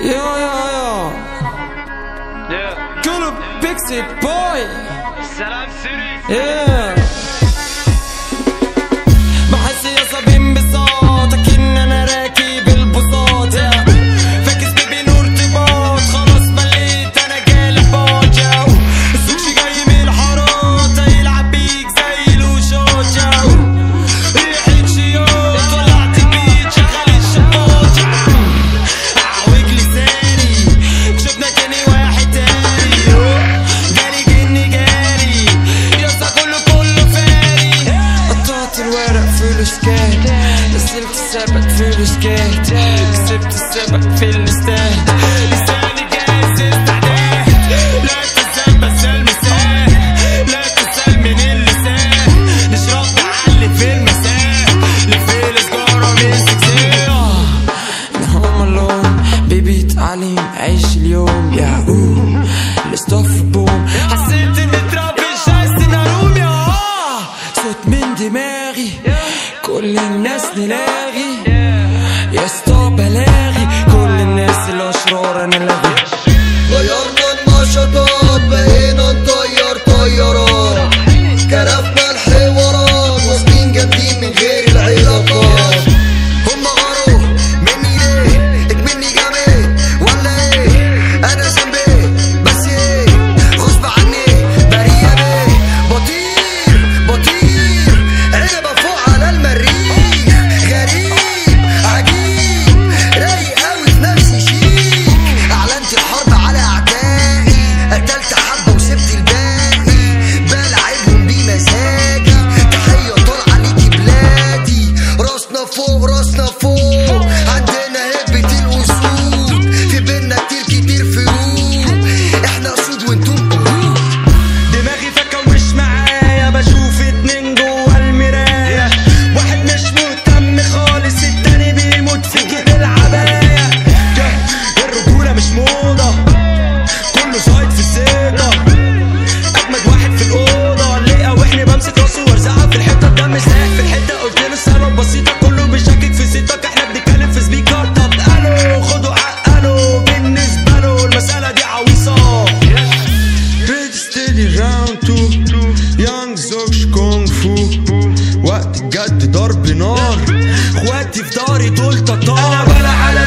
Yo, yo, yo. Yeah. Good pixie boy. Selam Siri. Yeah. step, I feel scared Sip to sip, I feel the step بلاغي كل الناس نلاغي يا ستوب بلاغي كل الناس الأشرار أنا لاغي كونغ فو وقت الجد ضرب نار. اخواتي في داري دول تتار. أنا ولا على